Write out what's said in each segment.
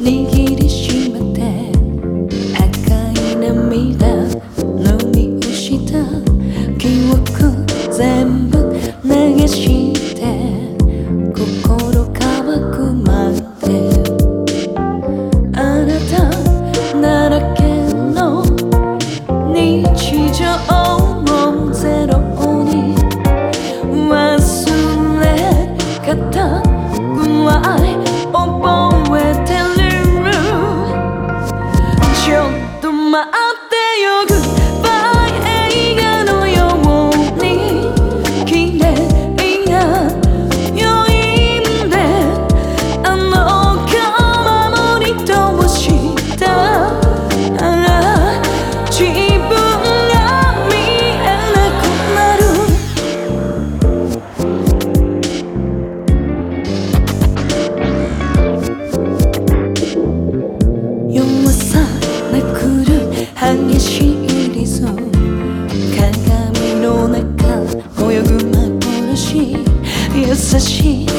Link соси.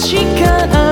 確かな